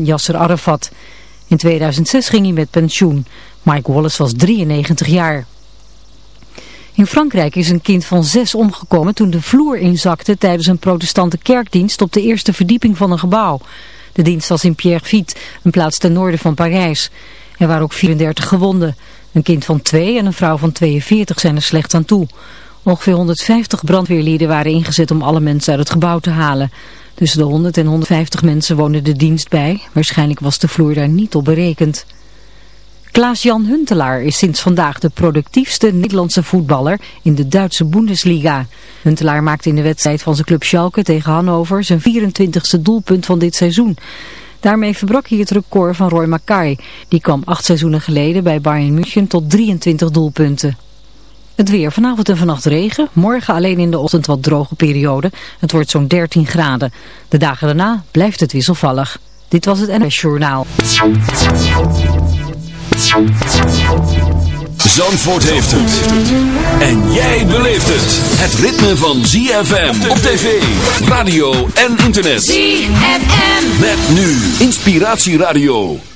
Yasser Arafat. In 2006 ging hij met pensioen. Mike Wallace was 93 jaar. In Frankrijk is een kind van zes omgekomen toen de vloer inzakte tijdens een protestante kerkdienst op de eerste verdieping van een gebouw. De dienst was in Pierrefitte, een plaats ten noorden van Parijs. Er waren ook 34 gewonden. Een kind van twee en een vrouw van 42 zijn er slecht aan toe. Ongeveer 150 brandweerlieden waren ingezet om alle mensen uit het gebouw te halen. Tussen de 100 en 150 mensen woonden de dienst bij. Waarschijnlijk was de vloer daar niet op berekend. Klaas-Jan Huntelaar is sinds vandaag de productiefste Nederlandse voetballer in de Duitse Bundesliga. Huntelaar maakte in de wedstrijd van zijn club Schalke tegen Hannover zijn 24ste doelpunt van dit seizoen. Daarmee verbrak hij het record van Roy Mackay. Die kwam acht seizoenen geleden bij Bayern München tot 23 doelpunten. Het weer. Vanavond en vannacht regen. Morgen alleen in de ochtend wat droge periode. Het wordt zo'n 13 graden. De dagen daarna blijft het wisselvallig. Dit was het NS Journaal. Zandvoort heeft het. En jij beleeft het. Het ritme van ZFM op tv, radio en internet. ZFM. Met nu Inspiratieradio.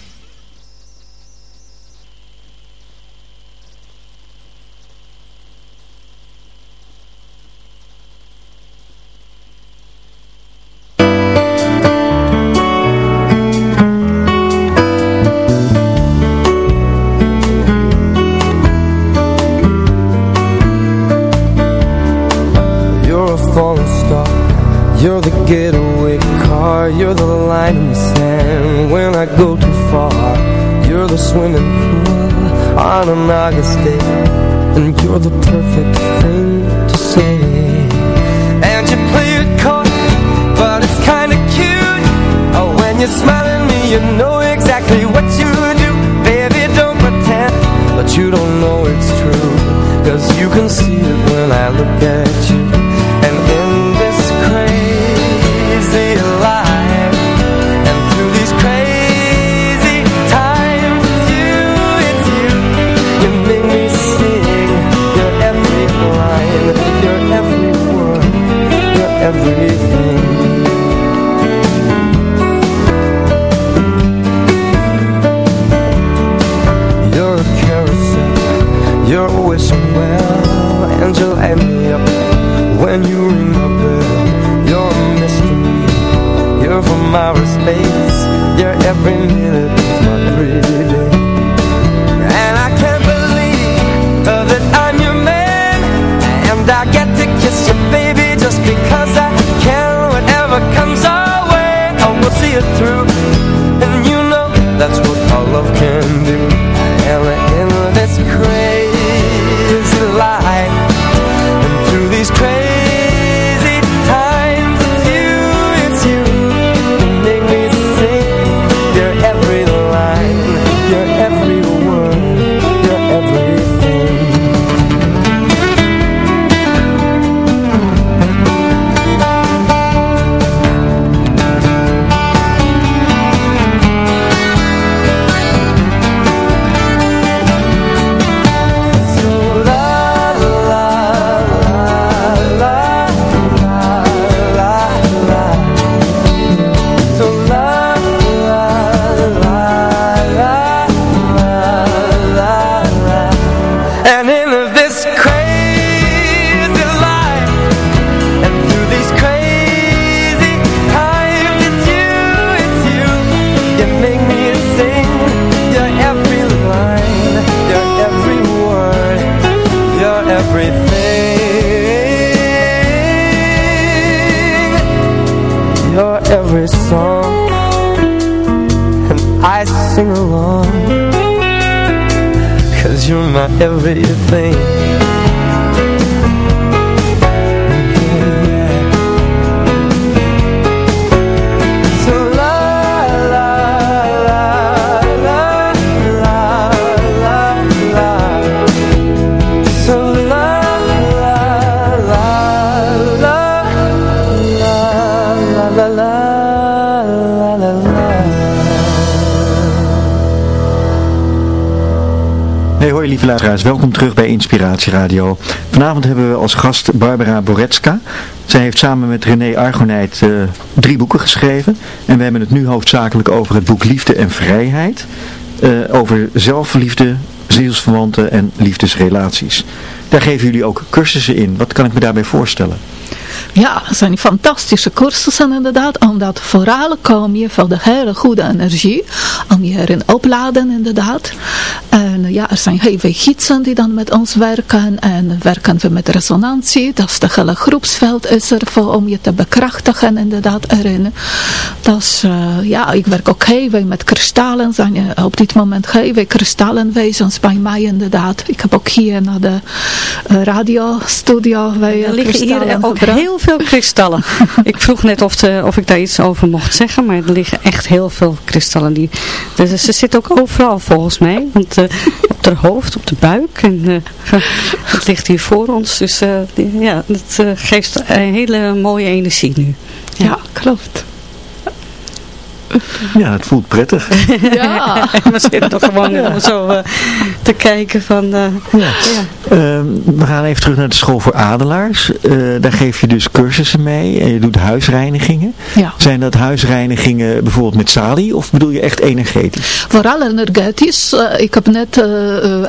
Baby, don't pretend But you don't know it's true. Cause you can see it when I look at you face. Your every minute is my freedom service welkom terug bij Inspiratie Radio. Vanavond hebben we als gast Barbara Boretska. Zij heeft samen met René Argonijt uh, drie boeken geschreven. En we hebben het nu hoofdzakelijk over het boek Liefde en Vrijheid. Uh, over zelfliefde, zielsverwanten en liefdesrelaties. Daar geven jullie ook cursussen in. Wat kan ik me daarbij voorstellen? Ja, het zijn fantastische cursussen inderdaad, omdat vooral kom je van de hele goede energie, om je erin opladen inderdaad. En ja, er zijn heel veel gidsen die dan met ons werken en werken we met resonantie, dat is de hele groepsveld is er voor om je te bekrachtigen inderdaad erin. Dat is, uh, ja, ik werk ook heel veel met kristallen, zijn op dit moment heel veel kristallenwezens bij mij inderdaad. Ik heb ook hier naar de uh, radiostudio bij er liggen hier ook heel veel kristallen. ik vroeg net of, de, of ik daar iets over mocht zeggen, maar er liggen echt heel veel kristallen. Die, dus ze zitten ook overal volgens mij, want uh, op haar hoofd, op de buik en uh, het ligt hier voor ons. Dus uh, ja, het geeft een hele mooie energie nu. ja, ja klopt. Ja, het voelt prettig. Ja. we zitten toch gewoon ja. zo uh, te kijken van... Uh, ja. ja. Uh, we gaan even terug naar de school voor adelaars. Uh, daar geef je dus cursussen mee en je doet huisreinigingen. Ja. Zijn dat huisreinigingen bijvoorbeeld met salie of bedoel je echt energetisch? Vooral energetisch. ik heb net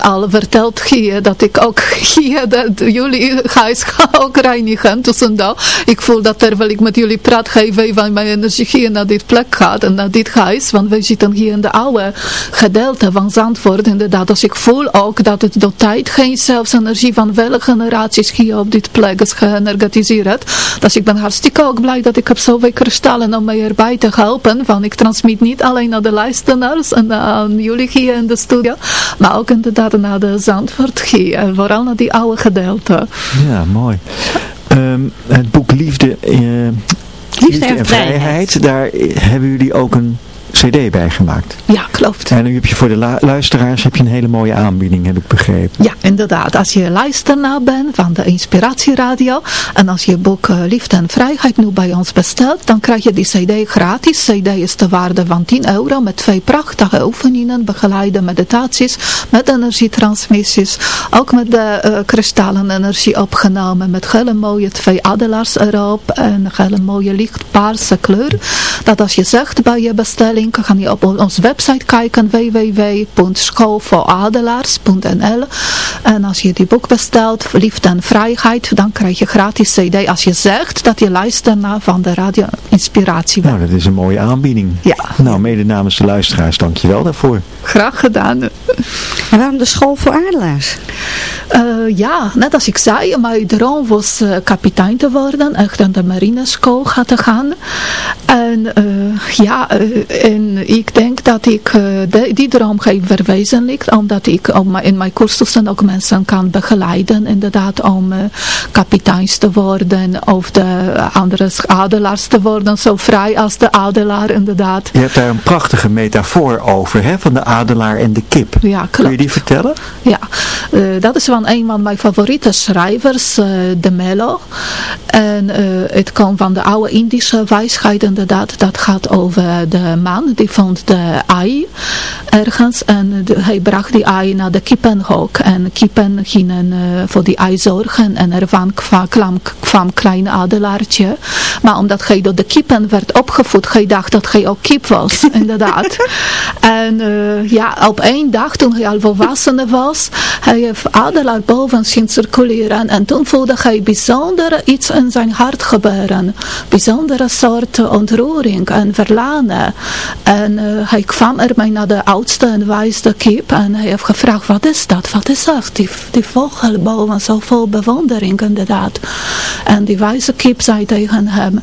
al verteld hier dat ik ook hier dat jullie huis ga ook reinigen tussendoor. Ik voel dat terwijl ik met jullie praat, geef even mijn energie hier naar dit plek gaat naar dit huis, want wij zitten hier in de oude gedeelte van Zandvoort inderdaad. Dus ik voel ook dat het door tijd geen zelfs energie van welke generaties hier op dit plek is geenergetiseerd. Dus ik ben hartstikke ook blij dat ik heb zoveel kristallen om mij erbij te helpen. Van ik transmit niet alleen naar de luisteraars en aan jullie hier in de studio, maar ook inderdaad naar de Zandvoort hier. En vooral naar die oude gedeelte. Ja, mooi. Um, het boek Liefde... Uh, Liefde en, en vrijheid. Daar hebben jullie ook een cd bij gemaakt. Ja, klopt. En nu heb je voor de luisteraars heb je een hele mooie aanbieding, heb ik begrepen. Ja, inderdaad. Als je luisteraar bent van de Inspiratieradio en als je boek uh, Liefde en Vrijheid nu bij ons bestelt, dan krijg je die cd gratis. cd is de waarde van 10 euro met twee prachtige oefeningen, begeleide meditaties, met energietransmissies, ook met de uh, kristallen energie opgenomen, met hele mooie twee adelaars erop en een hele mooie lichtpaarse kleur. Dat als je zegt bij je bestelling kan Ga je op onze website kijken www.schoolvooradelaars.nl En als je die boek bestelt, Liefde en Vrijheid, dan krijg je gratis cd. Als je zegt dat je luistert naar van de Radio Inspiratie. Nou, dat is een mooie aanbieding. Ja. Nou, mede namens de luisteraars, dankjewel daarvoor. Graag gedaan. En waarom de School voor Adelaars? Uh, ja, net als ik zei, mijn droom was uh, kapitein te worden, echt aan de marineschool te gaan. En uh, ja, en ik denk dat ik de, die droom ga verwezenlijkt, omdat ik in mijn cursussen ook mensen kan begeleiden, inderdaad, om kapiteins te worden of de andere adelaars te worden, zo vrij als de adelaar, inderdaad. Je hebt daar een prachtige metafoor over, hè, van de adelaar en de kip. Ja, klopt. Kun je die vertellen? Ja, dat is van een van mijn favoriete schrijvers, De Mello. En het komt van de oude Indische wijsheid inderdaad. Dat gaat over de man die vond de ei ergens. En de, hij bracht die ei naar de kippenhok. En kippen gingen uh, voor die ei zorgen. En ervan kwam, kwam, kwam klein adelaartje. Maar omdat hij door de kippen werd opgevoed, hij dacht dat hij ook kip was. inderdaad. En ja, op één dag toen hij al volwassen was, hij heeft adelaar boven zien circuleren. En toen voelde hij bijzonder iets in zijn hart gebeuren. Bijzondere soort ontroering en verlangen. En uh, hij kwam ermee naar de oudste en wijste kip. En hij heeft gevraagd, wat is dat? Wat is dat? Die, die boven, zo vol bewondering inderdaad. En die wijze kip zei tegen hem,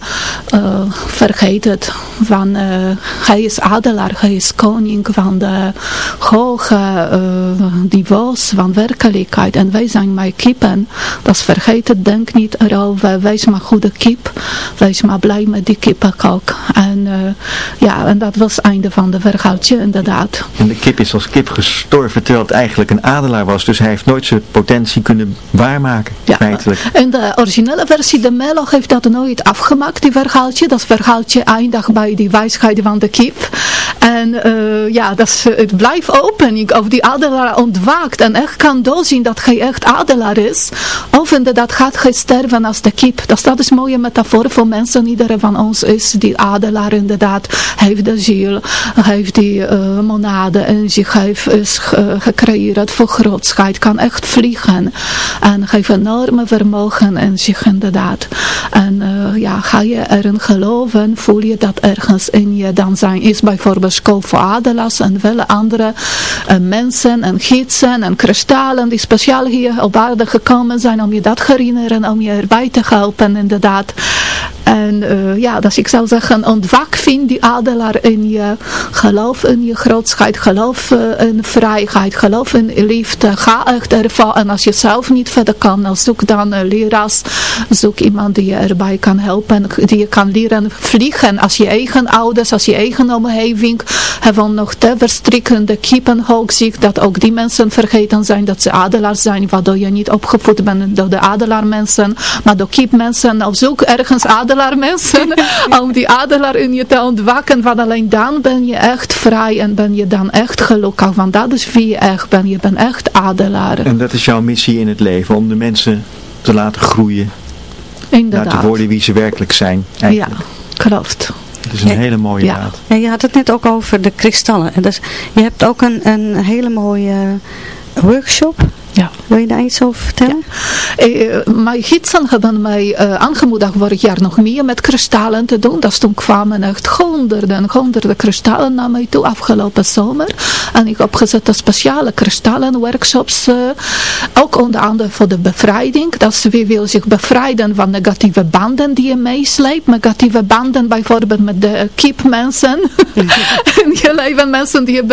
uh, vergeet het. Van, uh, hij is adelaar, hij is koning van de hoge niveaus van werkelijkheid. En wij zijn maar kippen. Dat is vergeet het, denk niet erover. Wees maar goede kip. Wees maar blij met die kippenkook. En uh, ja, en dat was het einde van de verhaaltje inderdaad. En de kip is als kip gestorven terwijl het eigenlijk een adelaar was. Dus hij heeft nooit zijn potentie kunnen waarmaken, ja. feitelijk. In de originele versie, de Melo heeft dat nooit afgemaakt, die verhaaltje. Dat verhaaltje eindigt bij die wijsheid van de kip. En uh, ja, dat, het blijft open. Of die adelaar ontwaakt en echt kan doorzien dat hij echt adelaar is. Of inderdaad gaat hij sterven als de kip. Dat, dat is een mooie metafoor voor mensen. Iedereen van ons is die adelaar inderdaad. heeft de ziel, heeft die uh, monade in zich. heeft is gecreëerd voor grootschheid. Kan echt vliegen. En heeft enorme vermogen in zich inderdaad. En ja, ga je erin geloven, voel je dat ergens in je. Dan zijn is bijvoorbeeld school voor adelaars en vele andere uh, mensen en gidsen en kristallen die speciaal hier op aarde gekomen zijn om je dat te herinneren, om je erbij te helpen inderdaad. En uh, ja, dus ik zou zeggen, ontwak vind die adelaar in je, geloof in je grootschheid, geloof uh, in vrijheid, geloof in liefde, ga echt ervan. En als je zelf niet verder kan, dan zoek dan een leraars, zoek iemand die je erbij kan helpen, die je kan leren vliegen. Als je eigen ouders, als je eigen omgeving hebben nog te verstrikkende kiepenhoog ziet, dat ook die mensen vergeten zijn dat ze adelaars zijn, waardoor je niet opgevoed bent door de adelaarmensen, maar door kiepmensen. Of zoek ergens adelaarmensen om die adelaar in je te ontwakken, want alleen dan ben je echt vrij en ben je dan echt gelukkig, want dat is wie je echt bent. Je bent echt adelaar. En dat is jouw missie in het leven, om de mensen te laten groeien. Inderdaad. Naar te worden wie ze werkelijk zijn. Eigenlijk. Ja, klopt. Het is een hele mooie ja. daad. Ja, je had het net ook over de kristallen. En dus, je hebt ook een, een hele mooie workshop. Wil je daar iets over vertellen? Ja. Eh, mijn gidsen hebben mij uh, aangemoedigd vorig jaar nog meer met kristallen te doen. Dus toen kwamen echt honderden, honderden kristallen naar mij toe afgelopen zomer. En ik heb opgezet speciale kristallen workshops. Uh, ook onder andere voor de bevrijding. Dat ze weer wil zich bevrijden van negatieve banden die je meesleept. Negatieve banden bijvoorbeeld met de keepmensen. in je leven mensen die je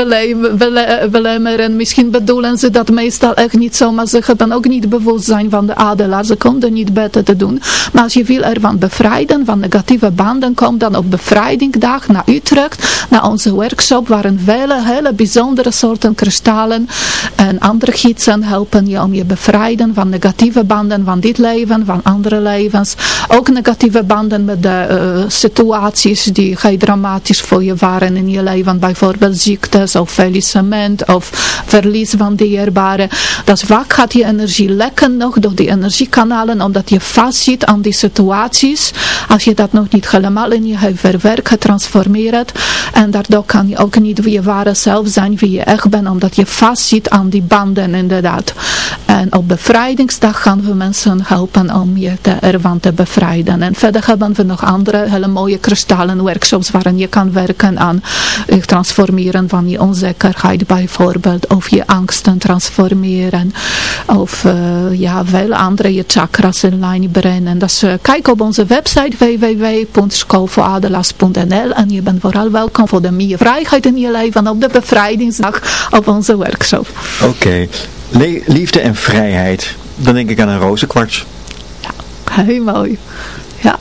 belemmeren. Misschien bedoelen ze dat meestal echt niet zo, maar ze hebben ook niet bewustzijn van de adelaar. Ze konden niet beter te doen. Maar als je wil ervan bevrijden, van negatieve banden, kom dan op bevrijdingdag naar Utrecht, naar onze workshop, waarin vele hele bijzondere soorten kristallen en andere gidsen helpen je om je bevrijden van negatieve banden van dit leven, van andere levens. Ook negatieve banden met de uh, situaties die heel dramatisch voor je waren in je leven. Bijvoorbeeld ziektes of faillissement of verlies van dierbaren. Dat is gaat die energie lekken nog door die energiekanalen, omdat je vastzit aan die situaties. Als je dat nog niet helemaal in je verwerkt, getransformeerd. En daardoor kan je ook niet wie je ware zelf zijn, wie je echt bent, omdat je vastzit aan die banden inderdaad. En op bevrijdingsdag gaan we mensen helpen om je te, ervan te bevrijden. En verder hebben we nog andere hele mooie kristallen workshops waarin je kan werken aan het transformeren van je onzekerheid bijvoorbeeld. Of je angsten transformeren. Of uh, ja, veel andere je chakras in lijn brengen. Dus kijk op onze website www.schoolvooradelaars.nl en je bent vooral welkom voor de meer vrijheid in je leven op de bevrijdingsdag op onze workshop. Oké. Okay. Liefde en vrijheid. Dan denk ik aan een rozenkwarts. Ja, heel mooi. Ja.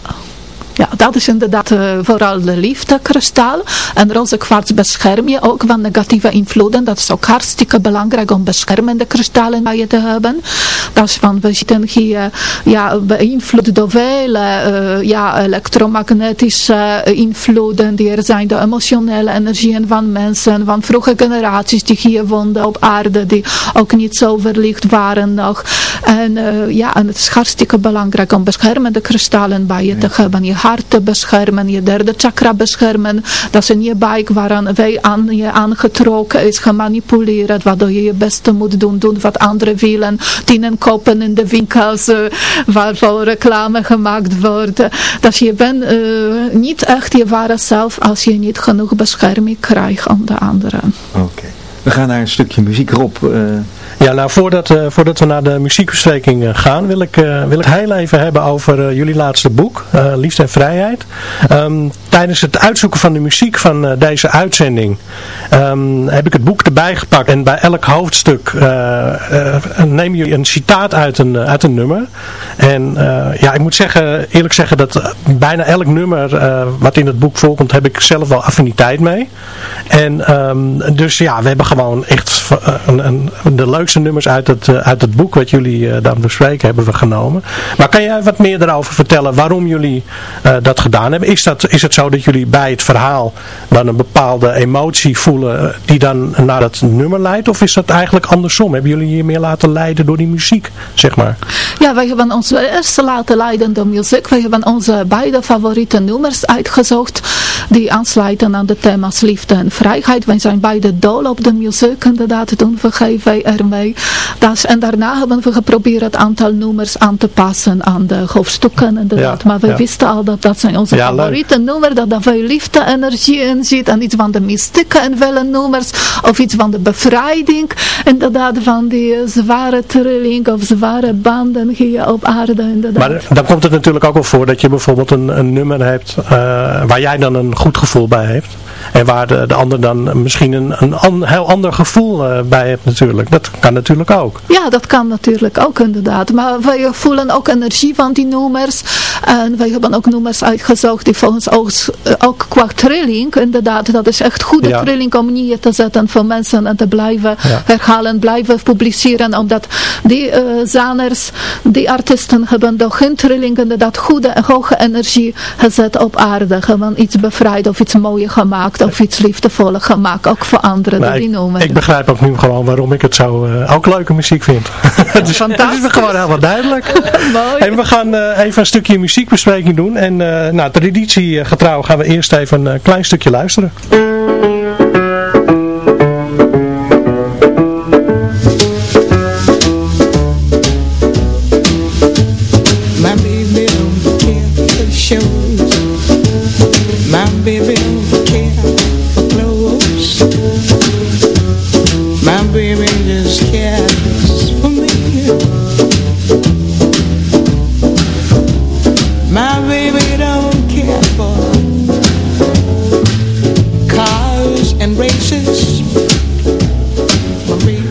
Dat is inderdaad uh, vooral de liefdekristal. En roze kwarts bescherm je ook van negatieve invloeden. Dat is ook hartstikke belangrijk om beschermende kristallen bij je te hebben. Dat is van, we zitten hier ja, beïnvloed door vele uh, ja, elektromagnetische invloeden die er zijn. De emotionele energieën van mensen, van vroege generaties die hier woonden op aarde, die ook niet zo verlicht waren nog. En uh, ja, en het is hartstikke belangrijk om beschermende kristallen bij je te hebben. Je hart te beschermen, je derde chakra beschermen. Dat in je buik waaraan wij aan je aangetrokken is, gemanipuleerd, waardoor je je beste moet doen, doen wat anderen willen. Tienen kopen in de winkels, uh, waarvoor reclame gemaakt wordt. Dat je bent uh, niet echt je ware zelf als je niet genoeg bescherming krijgt aan de anderen. Oké. We gaan naar een stukje muziek. Uh... Ja, nou voordat, uh, voordat we naar de muziekbespreking uh, gaan, wil ik, uh, wil ik heel even hebben over jullie laatste boek, Liefde en Vrijheid. Um, tijdens het uitzoeken van de muziek van deze uitzending um, heb ik het boek erbij gepakt en bij elk hoofdstuk neem je een citaat uit een, uit een nummer. En ja, ik moet zeggen, eerlijk zeggen dat bijna elk nummer wat in het boek voorkomt, heb ik zelf wel affiniteit mee. En um, dus ja, we hebben gewoon echt een, een, de leukste belangrijkste nummers uit het, uit het boek wat jullie dan bespreken hebben we genomen. Maar kan jij wat meer daarover vertellen waarom jullie dat gedaan hebben? Is, dat, is het zo dat jullie bij het verhaal dan een bepaalde emotie voelen die dan naar dat nummer leidt? Of is dat eigenlijk andersom? Hebben jullie je meer laten leiden door die muziek, zeg maar? Ja, wij hebben ons eerst laten leiden door muziek. Wij hebben onze beide favoriete nummers uitgezocht die aansluiten aan de thema's liefde en vrijheid. Wij zijn beide dol op de muziek, inderdaad, doen we wij ermee. Dat, en daarna hebben we geprobeerd het aantal nummers aan te passen aan de hoofdstukken, inderdaad. maar we wisten al dat dat zijn onze favoriete nummers, dat er veel liefde, energie in zit en iets van de mystieke en vele nummers, of iets van de bevrijding, inderdaad, van die zware trilling of zware banden hier op aarde, inderdaad. Maar dan komt het natuurlijk ook wel voor dat je bijvoorbeeld een, een nummer hebt uh, waar jij dan een goed gevoel bij heeft. En waar de, de ander dan misschien een, een heel ander gevoel uh, bij heeft natuurlijk. Dat kan natuurlijk ook. Ja, dat kan natuurlijk ook inderdaad. Maar wij voelen ook energie van die nummers. En wij hebben ook nummers uitgezocht die volgens ons ook, ook qua trilling, inderdaad, dat is echt goede ja. trilling om neer te zetten voor mensen en te blijven ja. herhalen, blijven publiceren. Omdat die uh, zangers, die artiesten hebben door hun trilling inderdaad goede en hoge energie gezet op aarde. Gewoon iets bevrijd of iets mooier gemaakt of iets liefdevoller gemaakt. Ook voor anderen die noemen. Ik begrijp ook nu gewoon waarom ik het zo uh, ook leuke muziek vind. dus, Fantastisch. Dat is gewoon helemaal duidelijk. Mooi. En we gaan uh, even een stukje muziekbespreking doen. En uh, nou, traditie getrouw gaan we eerst even een klein stukje luisteren.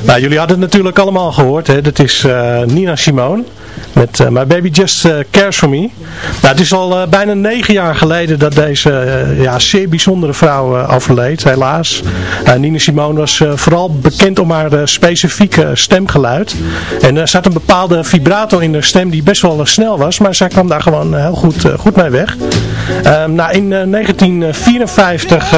Nou, jullie hadden het natuurlijk allemaal gehoord. Hè? Dat is uh, Nina Simone met uh, My Baby Just uh, Cares For Me. Nou, het is al uh, bijna negen jaar geleden dat deze ja, zeer bijzondere vrouw overleed, helaas. Nina Simone was vooral bekend om haar specifieke stemgeluid. En er zat een bepaalde vibrato in de stem die best wel snel was, maar zij kwam daar gewoon heel goed, goed mee weg. Um, nou, in 1954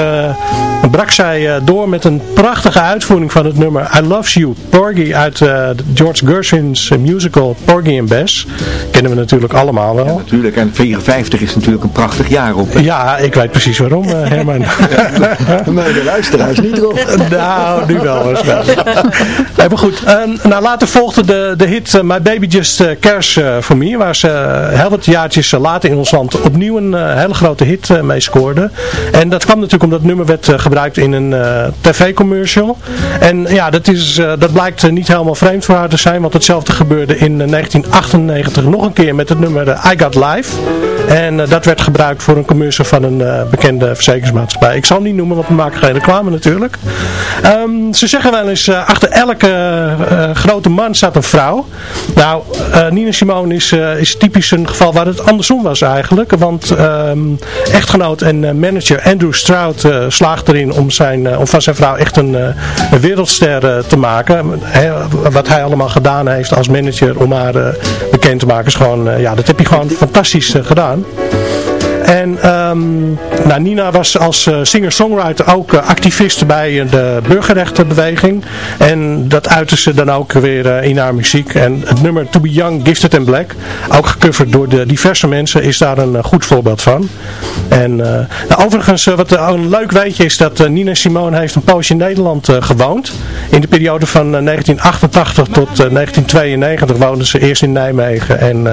brak zij door met een prachtige uitvoering van het nummer I Love You, Porgy uit George Gershwin's musical Porgy Bess. Kennen we natuurlijk allemaal wel. Ja, natuurlijk. En 54 is natuurlijk een prachtig jaar op. Ja, ik weet precies waarom, uh, Herman. maar de luisteraars niet erop. nou, nu wel waarschijnlijk. nee, maar goed. Uh, nou, later volgde de, de hit uh, My Baby Just Cares For Me. Waar ze heel wat jaartjes later in ons land opnieuw een hele grote hit mee scoorde. En dat kwam natuurlijk omdat het nummer werd gebruikt in een tv-commercial. En ja, dat, is, dat blijkt niet helemaal vreemd voor haar te zijn. Want hetzelfde gebeurde in 1998 nog een keer met het nummer eh, I Got Live. En uh, dat werd gebruikt voor een commercial van een uh, bekende verzekeringsmaatschappij. Ik zal niet noemen, want we maken geen reclame natuurlijk. Um, ze zeggen wel eens, achter elke grote man staat een vrouw. Nou, Nina Simone is, is typisch een geval waar het andersom was eigenlijk. Want um, echtgenoot en manager Andrew Stroud slaagt erin om, zijn, om van zijn vrouw echt een, wereldster te maken. Wat hij allemaal gedaan heeft als manager om haar bekend te maken is gewoon, ja, dat heb je gewoon fantastisch gedaan. En um, nou, Nina was als uh, singer-songwriter ook uh, activist bij de burgerrechtenbeweging. En dat uitte ze dan ook weer in haar muziek. En het nummer To Be Young, Gifted and Black, ook gecoverd door de diverse mensen, is daar een goed voorbeeld van. En nou, overigens, wat een leuk weetje is dat Nina Simone heeft een poosje in Nederland gewoond. In de periode van 1988 tot 1992 woonde ze eerst in Nijmegen en,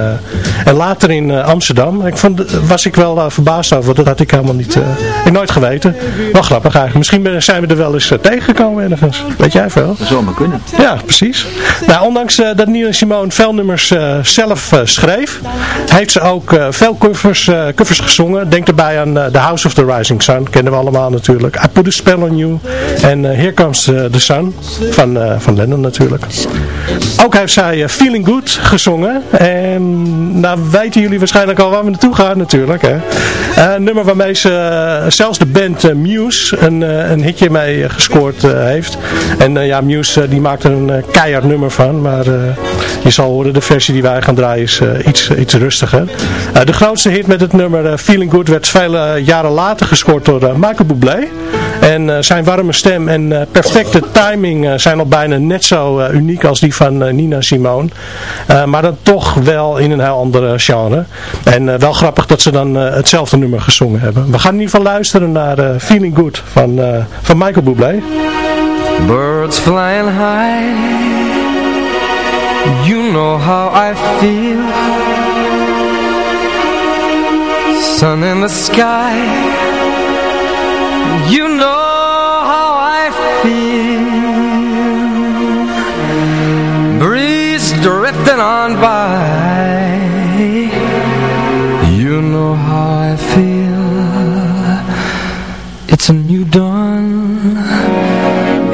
en later in Amsterdam. Ik vond, was ik wel verbaasd over. Dat had ik helemaal niet, uh, ik nooit geweten. Wel grappig eigenlijk. Misschien zijn we er wel eens uh, tegengekomen ergens. Weet jij veel? Dat zou maar kunnen. Ja, precies. Nou, ondanks uh, dat Nina Simone veel nummers zelf schreef, heeft ze ook veel covers, covers gezongen. Denk erbij aan The House of the Rising Sun. Kennen we allemaal natuurlijk. I Put a Spell on You. En Here Comes the Sun van, van Lennon natuurlijk. Ook heeft zij Feeling Good gezongen. En nou weten jullie waarschijnlijk al waar we naartoe gaan natuurlijk. Hè? Een nummer waarmee ze zelfs de band Muse een, een hitje mee gescoord heeft. En ja, Muse die maakt er een keihard nummer van. Maar je zal horen, de versie die wij gaan draaien is iets, iets rustiger. de grootste hit met het nummer Feeling Good werd vele jaren later gescoord door Michael Bublé. En zijn warme stem en perfecte timing zijn al bijna net zo uniek als die van Nina Simone. maar dan toch wel in een heel andere genre. En wel grappig dat ze dan hetzelfde nummer gezongen hebben. We gaan in ieder geval luisteren naar Feeling Good van, van Michael Bublé. Birds flying high. You know how I feel. Sun in the sky. You know how I feel. Breeze drifting on by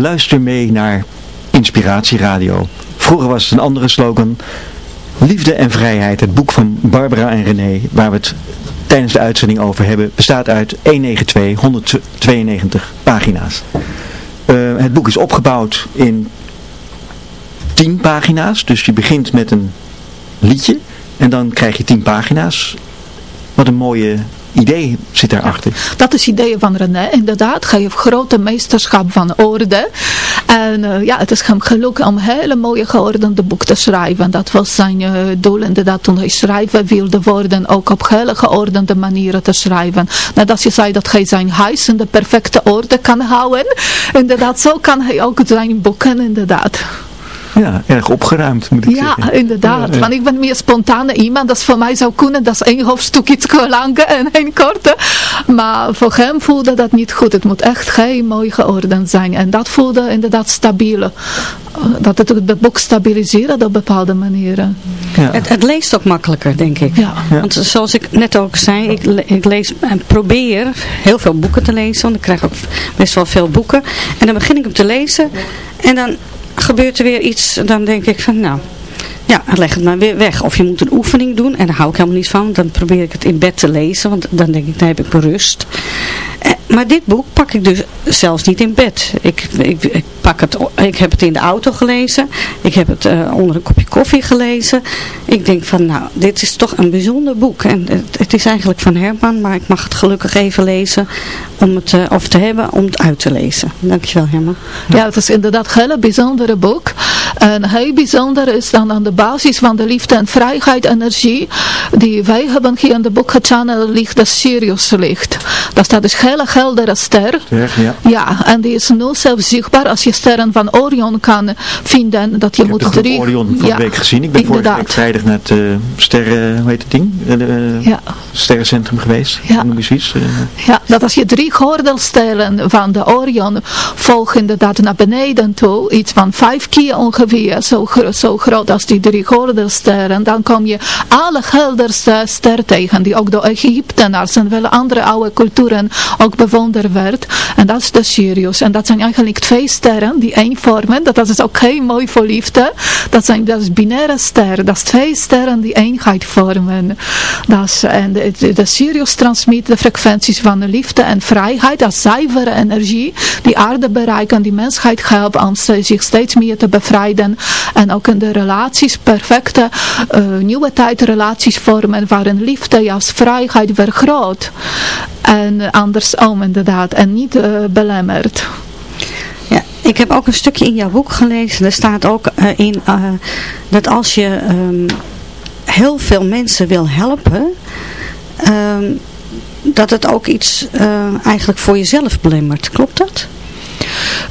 Luister mee naar Inspiratieradio. Vroeger was het een andere slogan. Liefde en vrijheid, het boek van Barbara en René, waar we het tijdens de uitzending over hebben, bestaat uit 192, 192 pagina's. Eh, het boek is opgebouwd in 10 pagina's, dus je begint met een liedje en dan krijg je 10 pagina's. Wat een mooie idee zit daarachter? Dat is idee van René, inderdaad. Hij heeft grote meesterschap van orde. En uh, ja, het is hem gelukt om hele mooie geordende boek te schrijven. Dat was zijn uh, doel inderdaad toen hij schrijven wilde worden. Ook op hele geordende manieren te schrijven. Nadat je zei dat hij zijn huis in de perfecte orde kan houden. Inderdaad, zo kan hij ook zijn boeken inderdaad. Ja, erg opgeruimd moet ik ja, zeggen. Inderdaad, ja, want ik ben meer spontane iemand. Dat voor mij zou kunnen, dat is één hoofdstuk iets langer en één korte. Maar voor hem voelde dat niet goed. Het moet echt heel mooi geordend zijn. En dat voelde inderdaad stabiel. Eh, dat het het boek stabiliseerde op bepaalde manieren. Ja. Het, het, leest ook makkelijker, denk ik. Ja. Want zoals ik net ook zei, ik, ik lees en probeer heel veel boeken te lezen. Want ik krijg ook best wel veel boeken. En dan begin ik hem te lezen. En dan gebeurt er weer iets, dan denk ik van nou, ja, leg het maar weer weg. Of je moet een oefening doen, en daar hou ik helemaal niet van. Dan probeer ik het in bed te lezen, want dan denk ik, dan heb ik rust. Eh, maar dit boek pak ik dus zelfs niet in bed. Ik, ik, pak het, ik heb het in de auto gelezen. Ik heb het uh, onder een kopje koffie gelezen. Ik denk van, nou, dit is toch een bijzonder boek. En het, is eigenlijk van Herman, maar ik mag het gelukkig even lezen. Om het, uh, of te hebben, om het uit te lezen. Dankjewel Herman. Ja, het is inderdaad een hele bijzondere boek. En heel bijzonder is dan aan de basis van de liefde en vrijheid energie. Die wij hebben hier in de boek gechanneld ligt de Sirius licht. Dat staat dus hele heldere ster. ja. ja, en die is nu zelf zichtbaar als je sterren van Orion kan vinden. Dat je ik moet heb de drie... Orion vorige week gezien. Ik ben vorige week vrijdag naar het uh, sterren, hoe heet het ding? Uh, ja. Sterrencentrum geweest. Ja. Noem eens iets. Uh. ja, dat als je drie gordelstellen van de Orion volgen inderdaad naar beneden toe. Iets van vijf keer ongeveer. Zo, zo groot als die drie gordelsterren. Dan kom je alle helderste ster tegen. Die ook door Egyptenaars en wel andere oude culturen ook bewonderd werd. En dat is de Sirius. En dat zijn eigenlijk twee sterren die één vormen. Dat is ook heel mooi voor liefde. Dat zijn dat is binaire sterren. Dat is twee sterren die eenheid vormen. Dat is, en de, de, Sirius transmit de frequenties van de liefde en vrijheid. Dat zuivere energie die aarde bereiken. Die mensheid helpt om zich steeds meer te bevrijden. En ook in de relaties perfecte uh, nieuwe tijdrelaties vormen. Waarin liefde juist vrijheid vergroot. En andersom inderdaad. En niet uh, belemmerd. Ja, ik heb ook een stukje in jouw boek gelezen. Er staat ook uh, in uh, dat als je um, heel veel mensen wil helpen, um, dat het ook iets eigenlijk voor jezelf belemmert. Klopt dat?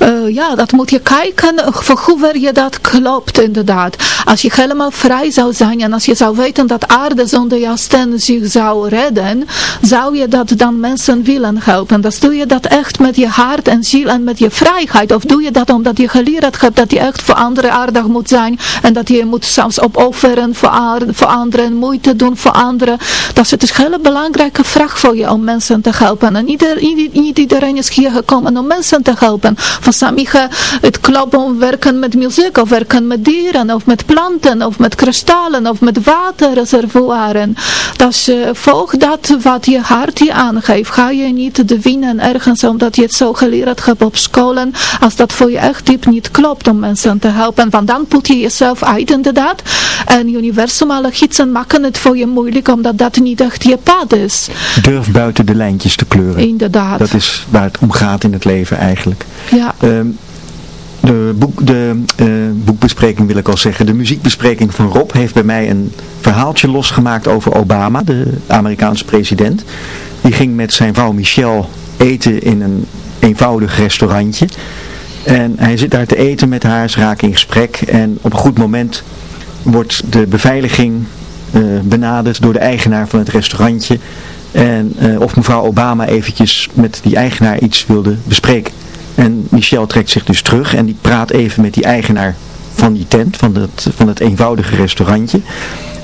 Uh, ja, dat moet je kijken voor hoe ver je dat klopt inderdaad. Als je helemaal vrij zou zijn en als je zou weten dat aarde zonder jouw stem zich zou redden, zou je dat dan mensen willen helpen. Dan doe je dat echt met je hart en ziel en met je vrijheid. Of doe je dat omdat je geleerd hebt dat je echt voor anderen aardig moet zijn en dat je moet zelfs opofferen voor, voor anderen, moeite doen voor anderen. Dat is dus een hele belangrijke vraag voor je om mensen te helpen. En niet iedereen is hier gekomen om mensen te helpen. Sommigen het klopt om werken met muziek of werken met dieren of met planten of met kristallen of met waterreservoiren. Dus uh, volg dat wat je hart je aangeeft. Ga je niet de winnen ergens omdat je het zo geleerd hebt op scholen als dat voor je echt diep niet klopt om mensen te helpen. Want dan put je jezelf uit inderdaad. En universum alle gidsen maken het voor je moeilijk omdat dat niet echt je pad is. Durf buiten de lijntjes te kleuren. Inderdaad. Dat is waar het om gaat in het leven eigenlijk. Ja. Um, de, de uh, boekbespreking wil ik al zeggen. De muziekbespreking van Rob heeft bij mij een verhaaltje losgemaakt over Obama, de Amerikaanse president. Die ging met zijn vrouw Michelle eten in een eenvoudig restaurantje. En hij zit daar te eten met haar, ze raken in gesprek. En op een goed moment wordt de beveiliging uh, benaderd door de eigenaar van het restaurantje. En uh, of mevrouw Obama eventjes met die eigenaar iets wilde bespreken. En Michel trekt zich dus terug en die praat even met die eigenaar van die tent, van het, van het eenvoudige restaurantje.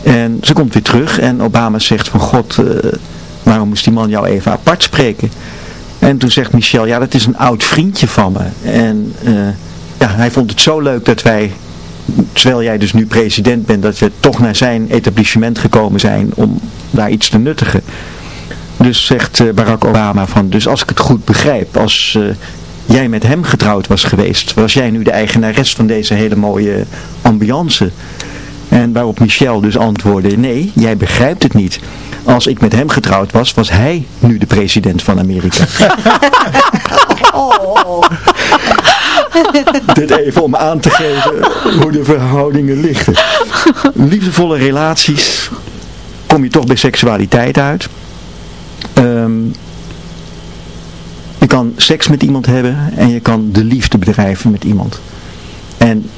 En ze komt weer terug en Obama zegt van God, uh, waarom moest die man jou even apart spreken? En toen zegt Michel, ja dat is een oud vriendje van me. En uh, ja, hij vond het zo leuk dat wij, terwijl jij dus nu president bent, dat we toch naar zijn etablissement gekomen zijn om daar iets te nuttigen. Dus zegt uh, Barack Obama van, dus als ik het goed begrijp, als jij met hem getrouwd was geweest, was jij nu de eigenares van deze hele mooie ambiance. En waarop Michel dus antwoordde, nee, jij begrijpt het niet. Als ik met hem getrouwd was, was hij nu de president van Amerika. oh. Dit even om aan te geven hoe de verhoudingen liggen. Liefdevolle relaties, kom je toch bij seksualiteit uit. Um, je kan seks met iemand hebben en je kan de liefde bedrijven met iemand. En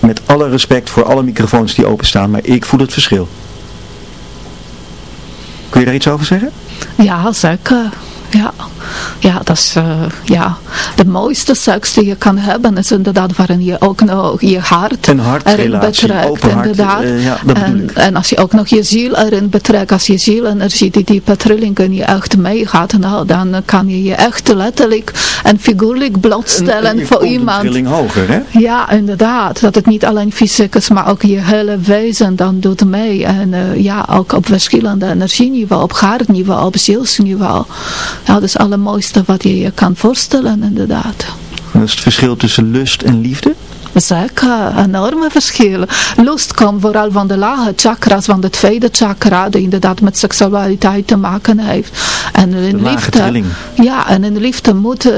met alle respect voor alle microfoons die openstaan, maar ik voel het verschil. Kun je daar iets over zeggen? Ja, zeker ja. Ja, dat is uh, ja, de mooiste seks die je kan hebben is inderdaad waarin je ook nog je hart een erin betrekt. Inderdaad. Uh, ja, en, en, als je ook nog je ziel erin betrekt, als je zielenergie die diepe trilling je echt meegaat, nou, dan kan je je echt letterlijk en figuurlijk blootstellen en, voor iemand. trilling hoger, hè? Ja, inderdaad. Dat het niet alleen fysiek is, maar ook je hele wezen dan doet mee. En uh, ja, ook op verschillende energieniveau, op hartniveau, op zielsniveau. Ja, dat is het allermooiste wat je je kan voorstellen inderdaad. Dat is het verschil tussen lust en liefde? Zeker, enorme verschillen. Lust komt vooral van de lage chakras, van de tweede chakra, die inderdaad met seksualiteit te maken heeft. En in liefde, ja, en in liefde moet uh,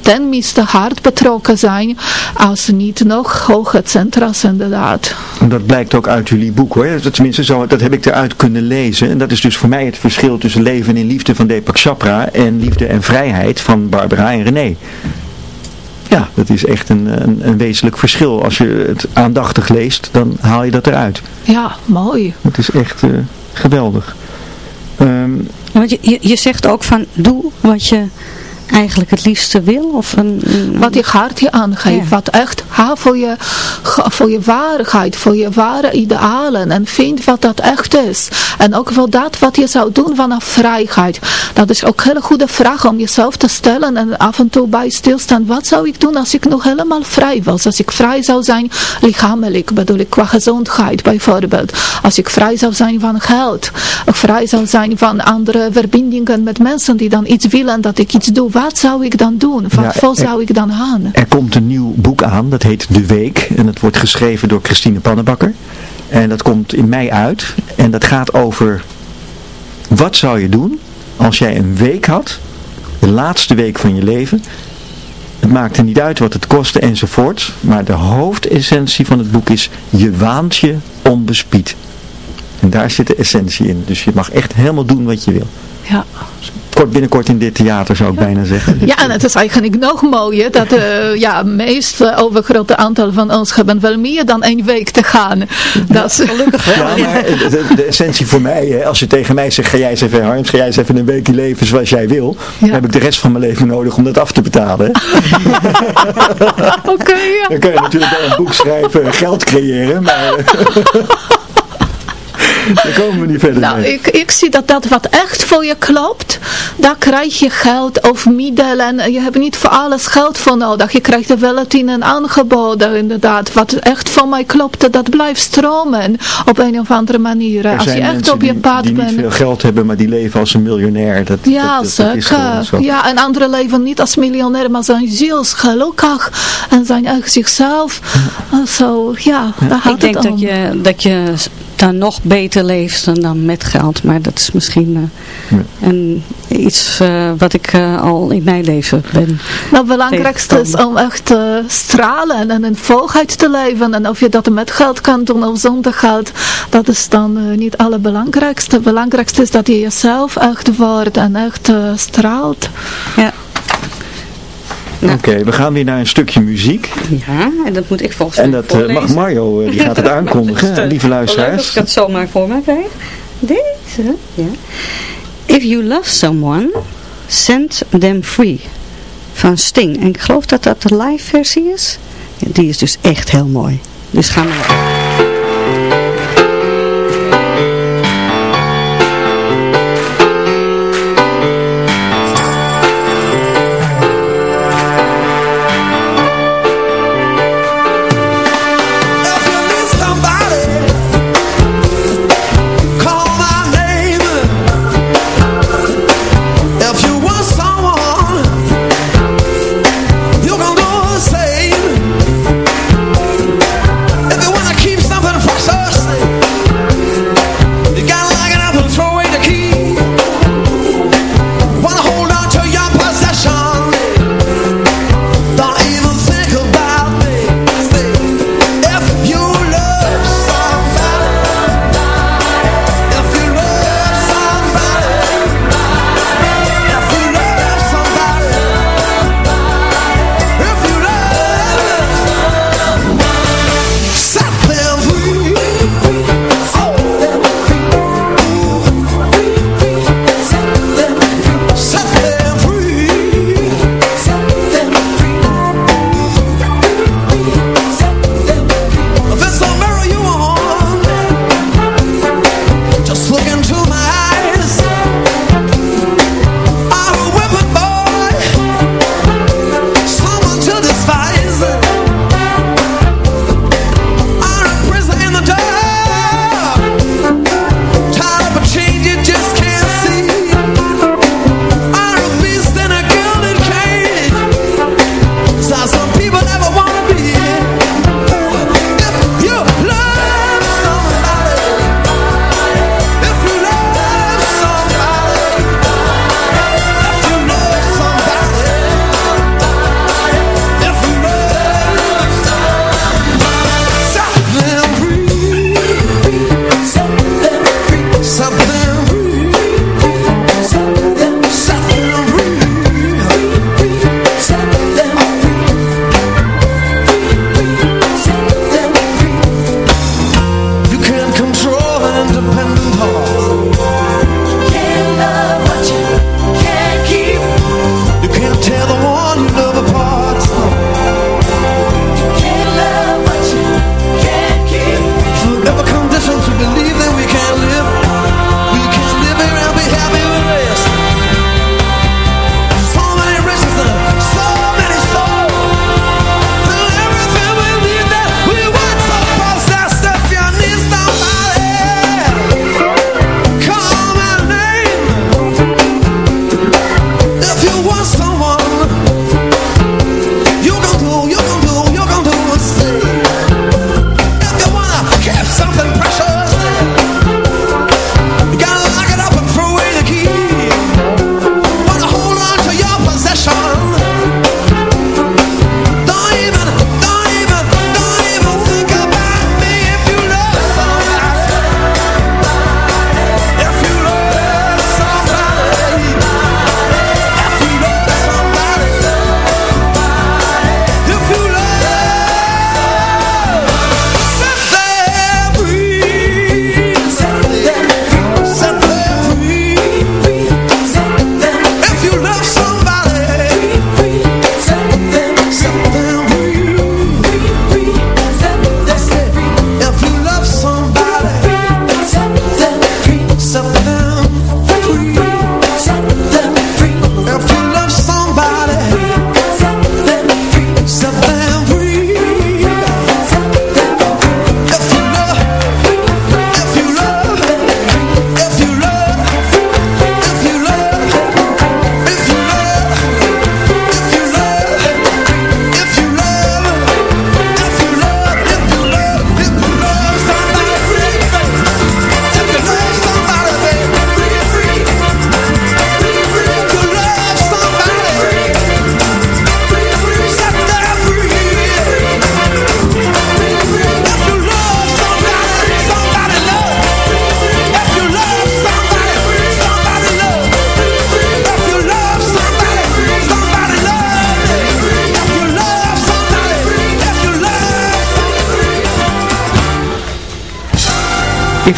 tenminste hard betrokken zijn, als niet nog hoge centra's inderdaad. Dat blijkt ook uit jullie boek hoor, tenminste zo, dat heb ik eruit kunnen lezen. En dat is dus voor mij het verschil tussen leven in liefde van Deepak Chopra en liefde en vrijheid van Barbara en René. Ja, dat is echt een, een, een, wezenlijk verschil. Als je het aandachtig leest, dan haal je dat eruit. Ja, mooi. Het is echt uh, geweldig. Um, want je, je zegt ook van, doe wat je eigenlijk het liefste wil? Of een, Wat je hart je aangeeft. Wat echt ha, voor, je, voor je waarheid, voor je ware idealen. En vind wat dat echt is. En ook wel dat wat je zou doen vanaf vrijheid. Dat is ook een hele goede vraag om jezelf te stellen. En af en toe bij stilstaan. Wat zou ik doen als ik nog helemaal vrij was? Als ik vrij zou zijn lichamelijk. Bedoel ik qua gezondheid bijvoorbeeld. Als ik vrij zou zijn van geld. Vrij zou zijn van andere verbindingen met mensen die dan iets willen dat ik iets doe wat zou ik dan doen? Wat vol zou ik dan aan? Er komt een nieuw boek aan, dat heet De Week. En dat wordt geschreven door Christine Pannenbakker. En dat komt in mei uit. En dat gaat over, wat zou je doen als jij een week had, de laatste week van je leven. Het maakt er niet uit wat het kostte enzovoort. Maar de hoofdessentie van het boek is, je waant je onbespied. En daar zit de essentie in. Dus je mag echt helemaal doen wat je wil. Ja kort, binnenkort in dit theater zou ik bijna zeggen. Ja, en het is eigenlijk nog mooier dat uh, ja, het meest overgrote aantal van ons hebben wel meer dan één week te gaan. Dat is gelukkig. Ja, maar de, essentie voor mij, hè, als je tegen mij zegt, ga jij eens even Harms, ga jij eens even een weekje leven zoals jij wil, dan heb ik de rest van mijn leven nodig om dat af te betalen. Oké, ja. Dan kun je natuurlijk wel een boek schrijven, geld creëren, maar... Daar komen we niet verder nou, Ik, ik zie dat dat wat echt voor je klopt, daar krijg je geld of middelen. Je hebt niet voor alles geld voor nodig. Je krijgt er wel tien een aangeboden inderdaad. Wat echt voor mij klopt, dat blijft stromen op een of andere manier. Er als je echt op je pad bent. die niet veel geld hebben, maar die leven als een miljonair. Dat, ja, dat, zeker. Ja, en anderen leven niet als miljonair, maar zijn zielsgelukkig. En zijn echt zichzelf. Zo, ja, ja. daar Ik denk dat je, dat je dan nog beter leeft dan met geld. Maar dat is misschien uh, een, iets uh, wat ik uh, al in mijn leven ben. Nou, het belangrijkste is om echt te stralen en in volheid te leven. En of je dat met geld kan doen of zonder geld, dat is dan niet het allerbelangrijkste. Het belangrijkste is dat je jezelf echt wordt en echt straalt. Ja. Nou. Oké, we gaan weer naar een stukje muziek. Ja, en dat moet ik volgens mij En dat uh, mag Mario, uh, die gaat het aankondigen, lieve luisteraars. Als ik het zomaar voor me krijg. Deze, ja. If you love someone, send them free. Van Sting. En ik geloof dat dat de live versie is. Die is dus echt heel mooi. Dus gaan we...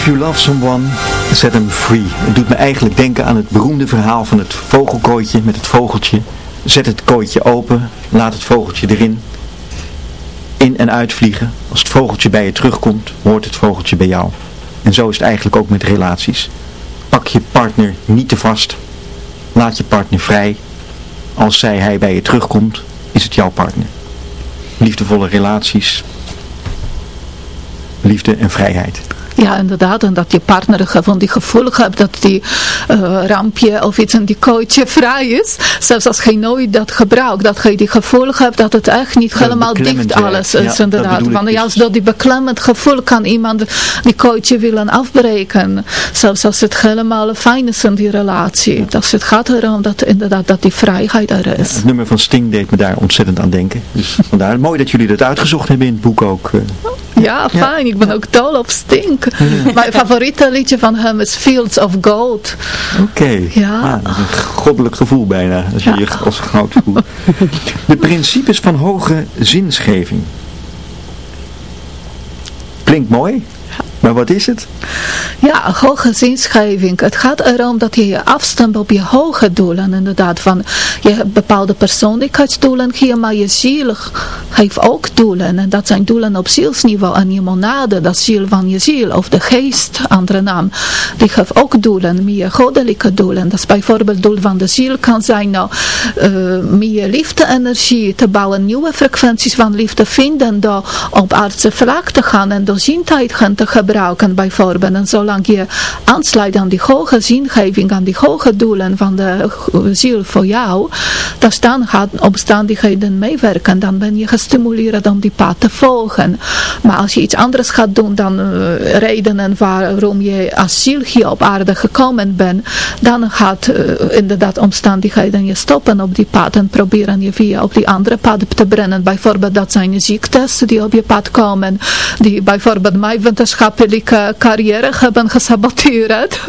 If you love someone, set them free. Het doet me eigenlijk denken aan het beroemde verhaal van het vogelkooitje met het vogeltje. Zet het kooitje open, laat het vogeltje erin. In en uitvliegen. Als het vogeltje bij je terugkomt, hoort het vogeltje bij jou. En zo is het eigenlijk ook met relaties. Pak je partner niet te vast. Laat je partner vrij. Als zij hij bij je terugkomt, is het jouw partner. Liefdevolle relaties. Liefde en vrijheid. Ja, inderdaad. En dat je partner van die gevoel hebt dat die uh, rampje of iets in die kooitje vrij is. Zelfs als je nooit dat gebruikt. Dat je die gevoel hebt dat het echt niet helemaal dicht alles is. Ja, inderdaad. Want juist door die beklemmend gevoel kan iemand die kooitje willen afbreken. Zelfs als het helemaal fijn is in die relatie. Dus het gaat erom dat inderdaad dat die vrijheid er is. het nummer van Sting deed me daar ontzettend aan denken. Dus vandaar mooi dat jullie dat uitgezocht hebben in het boek ook. Uh. Ja, fijn. Ik ben ook dol op Stink. Mijn favoriete liedje van hem is Fields of Gold. Oké. Ja. Ah, een goddelijk gevoel bijna, als je je als goud voelt. De principes van hoge zinsgeving. Klinkt mooi. Maar wat is het? Ja, hoge zinschrijving. Het gaat erom dat je je afstemt op je hoge doelen. Inderdaad, van je hebt bepaalde persoonlijkheidsdoelen hier, maar je ziel heeft ook doelen. En dat zijn doelen op zielsniveau. En je monade, dat ziel van je ziel, of de geest, andere naam, die heeft ook doelen, meer goddelijke doelen. Dat is bijvoorbeeld doel van de ziel kan zijn, nou, uh, meer liefde-energie te bouwen, nieuwe frequenties van liefde vinden, door op aardse vlak te gaan en door zintijd gaan te gebruiken gebruiken bijvoorbeeld. En zolang je aansluit aan die hoge zingeving, aan die hoge doelen van de ziel voor jou, dan gaat omstandigheden meewerken. Dan ben je gestimuleerd om die pad te volgen. Maar als je iets anders gaat doen dan uh, redenen waarom je als ziel hier op aarde gekomen bent, dan gaat uh, inderdaad omstandigheden je stoppen op die pad en proberen je via op die andere pad te brengen. Bijvoorbeeld dat zijn ziektes die op je pad komen, die bijvoorbeeld mijn wetenschap maatschappelijke carrière hebben gesaboteerd.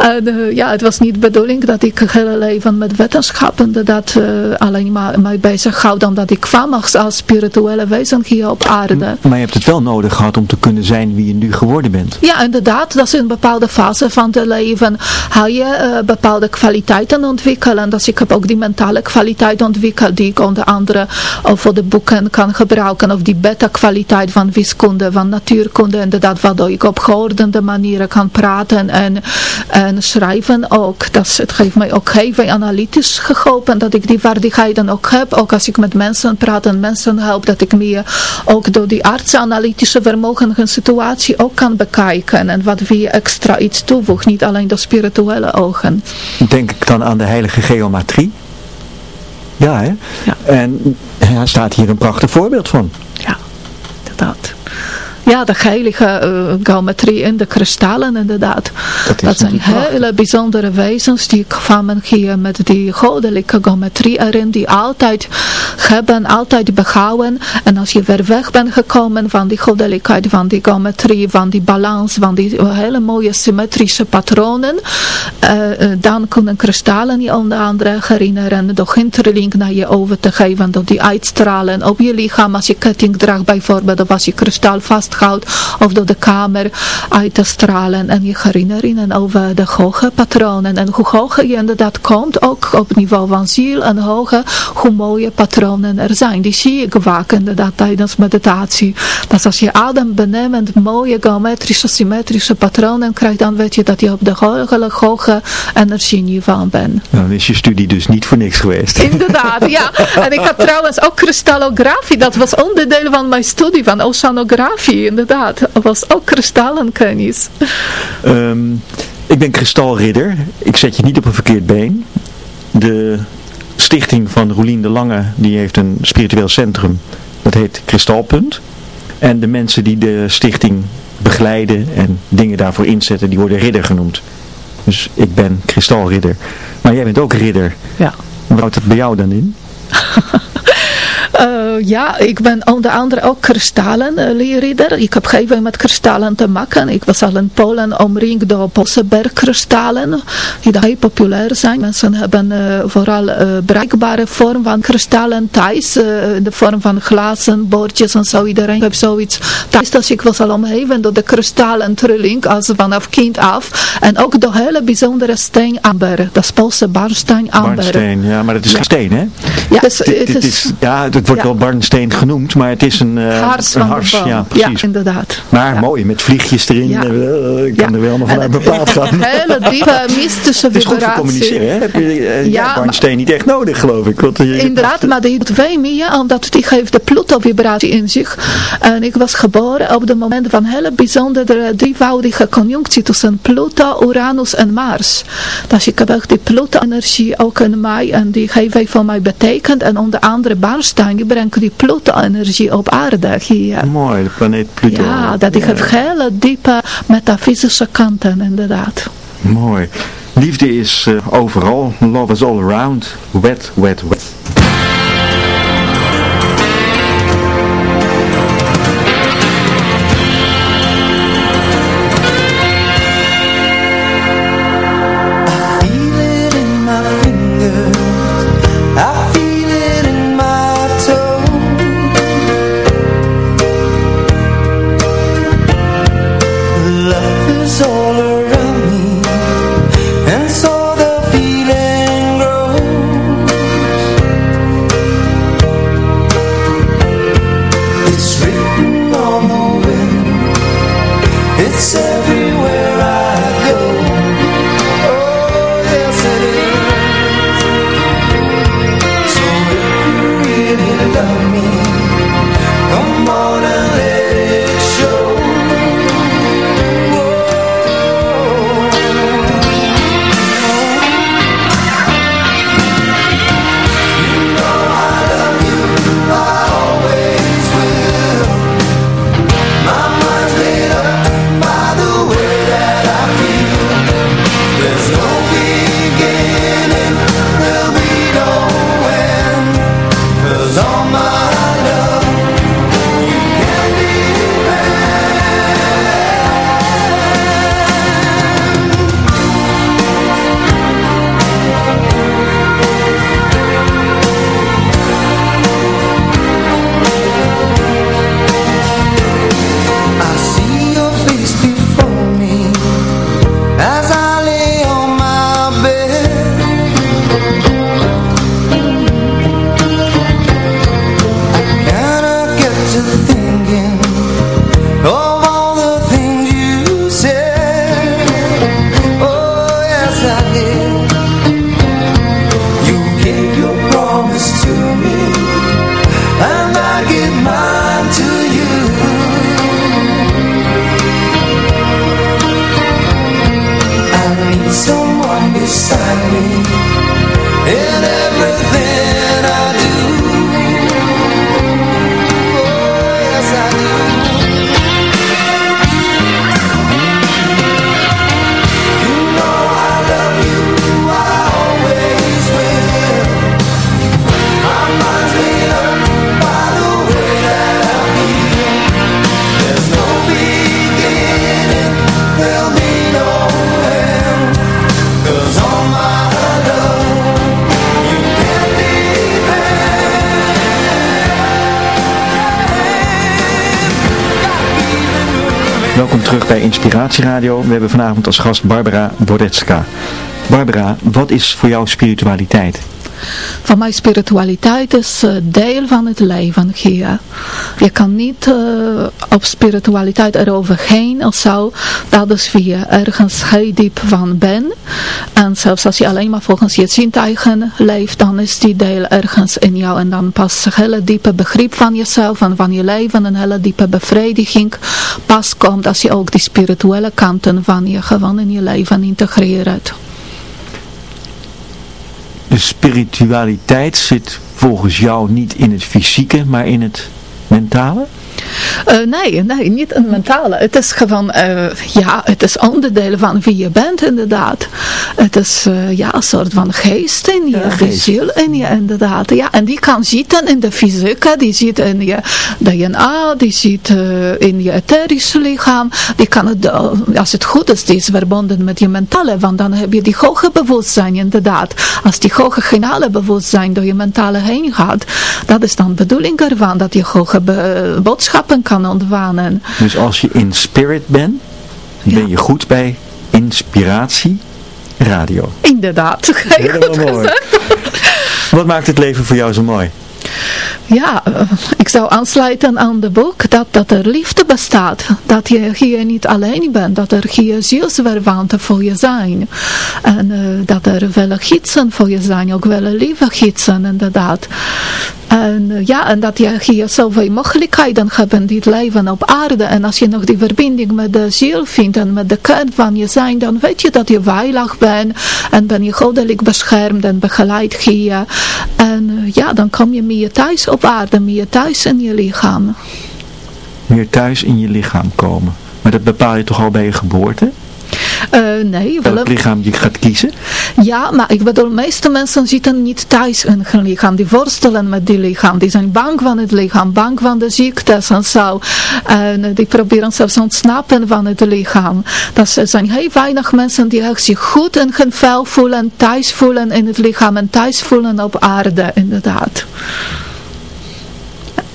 En uh, ja, het was niet de bedoeling dat ik het hele leven met wetenschappen dat uh, alleen maar mij bezig hou dan dat ik kwam als spirituele wezen hier op aarde. Maar je hebt het wel nodig gehad om te kunnen zijn wie je nu geworden bent. Ja, inderdaad. Dat is in een bepaalde fase van het leven. Ga je uh, bepaalde kwaliteiten ontwikkelen. Dus ik heb ook die mentale kwaliteit ontwikkeld die ik onder andere voor de boeken kan gebruiken. Of die beta-kwaliteit van wiskunde, van natuurkunde. Inderdaad, waardoor ik op geordende manieren kan praten en, en schrijven ook. Dat, het geeft mij ook heel veel analytisch geholpen, dat ik die vaardigheden ook heb. Ook als ik met mensen praat en mensen help, dat ik meer ook door die artsen-analytische vermogen een situatie ook kan bekijken. En wat weer extra iets toevoegt, niet alleen door spirituele ogen. Denk ik dan aan de heilige geometrie? Ja, hè? Ja. En er staat hier een prachtig voorbeeld van. Ja, inderdaad. Ja, de heilige uh, geometrie en de kristallen inderdaad. Dat, dat zijn hele bijzondere wezens die kwamen hier met die goddelijke geometrie erin, die altijd hebben, altijd behouden. En als je weer weg bent gekomen van die goddelijkheid, van die geometrie, van die balans, van die hele mooie symmetrische patronen, uh, dan kunnen kristallen je onder andere herinneren, door hinterlink naar je over te geven, door die uitstralen op je lichaam, als je ketting draagt bijvoorbeeld, of als je kristal vast of door de kamer uit te stralen en je herinneren over de hoge patronen. En hoe hoger je inderdaad komt, ook op niveau van ziel en hoger, hoe mooie patronen er zijn. Die zie ik vaak inderdaad tijdens meditatie. Dat als je adem benemend mooie geometrische, symmetrische patronen krijgt, dan weet je dat je op de hoge, hoge energieniveau bent. Nou, dan is je studie dus niet voor niks geweest. Inderdaad, ja. En ik had trouwens ook kristallografie. Dat was onderdeel van mijn studie van oceanografie inderdaad. Dat was ook kristallenkennis. Um, ik ben kristalridder. Ik zet je niet op een verkeerd been. De stichting van Roelien de Lange, die heeft een spiritueel centrum. Dat heet Kristalpunt. En de mensen die de stichting begeleiden en dingen daarvoor inzetten, die worden ridder genoemd. Dus ik ben kristalridder. Maar jij bent ook ridder. Ja. Wat houdt dat bij jou dan in? uh, ja, ik ben onder andere ook kristallenleerridder. ik heb gegeven met kristallen te maken. Ik was al in Polen omringd door Poolse bergkristallen, die heel populair zijn. Mensen hebben vooral bereikbare vorm van kristallen thuis, in de vorm van glazen, bordjes en zo. Iedereen heeft zoiets thuis. Dus ik was al omgeven door de kristallen trilling, als vanaf kind af. En ook de hele bijzondere steen amber, dat is Poolse barnsteen amber. Barnsteen, ja, maar het is geen steen, hè? Ja, het, is, ja, het wordt wel barnsteen genoemd, maar het is een, uh, hars, een hars. Ja, precies. Ja, inderdaad. Maar mooi, met vliegjes erin. Ja. Uh, ik kan er wel nog vanuit bepaald gaan. Een hele diepe mystische vibratie. Het is goed voor communiceren, hè? Heb je uh, ja, barnsteen niet echt nodig, geloof ik. Want, inderdaad, maar die doet meer, omdat die geeft de Pluto-vibratie in zich. En ik was geboren op het moment van hele bijzondere drievoudige conjunctie tussen Pluto, Uranus en Mars. Dus ik heb echt die Pluto-energie ook in mij en die geeft van mij betekend. En onder andere Barstein, die brengt die Pluto-energie op aarde hier. Mooi, de planeet Pluto. Ja, dat die heeft hele diepe metafysische kanten inderdaad. Mooi. Liefde is uh, overal. Love is all around. Wet, wet, wet. Inspiratieradio. We hebben vanavond als gast Barbara Bordetska. Barbara, wat is voor jou spiritualiteit? Van mijn spiritualiteit is uh, deel van het leven hier. Je kan niet uh, op spiritualiteit eroverheen of zo. Dat is wie je ergens heel diep van bent. En zelfs als je alleen maar volgens je zintuigen leeft, dan is die deel ergens in jou. En dan pas een hele diepe begrip van jezelf en van je leven, een hele diepe bevrediging pas komt als je ook die spirituele kanten van je gewoon in je leven integreert. De spiritualiteit zit volgens jou niet in het fysieke, maar in het mentale? Nee, nee, niet een mentale. Het is gewoon, ja, het is onderdeel van wie je bent inderdaad. Het is ja, een soort van geest in je, ja, geest. ziel in je inderdaad. Ja, en die kan zitten in de fysieke, die zit in je DNA, die zit in je etherische lichaam. Die kan het, als het goed is, die is verbonden met je mentale, want dan heb je die hoge bewustzijn inderdaad. Als die hoge genale bewustzijn door je mentale heen gaat, dat is dan de bedoeling ervan, dat je hoge kan ontvangen. Dus als je in spirit bent, ben je goed bij inspiratie radio. Inderdaad. Helemaal mooi. Wat maakt het leven voor jou zo mooi? Ja, eh, ik zou aansluiten aan de boek dat, dat er liefde bestaat. Dat je hier niet alleen bent. Dat er hier zielsverwanten voor je zijn. En uh, dat er vele gidsen voor je zijn. Ook wel lieve gidsen inderdaad. En uh, ja, en dat je hier zoveel mogelijkheden hebt in dit leven op aarde. En als je nog die verbinding met de ziel vindt en met de kern van je zijn, dan weet je dat je veilig bent. En ben je goddelijk beschermd en begeleid hier. En uh, ja, dan kom je meer thuis op aarde, meer thuis in je lichaam. Meer thuis in je lichaam komen. Maar dat bepaal je toch al bij je geboorte? Uh, nee. Welk lichaam je gaat kiezen? Ja, maar ik bedoel, de meeste mensen zitten niet thuis in hun lichaam. Die worstelen met die lichaam. Die zijn bang van het lichaam, bang van de ziektes en zo. En die proberen zelfs ontsnappen van het lichaam. Dat er zijn heel weinig mensen die zich goed in hun vel voelen, thuis voelen in het lichaam en thuis voelen op aarde, inderdaad.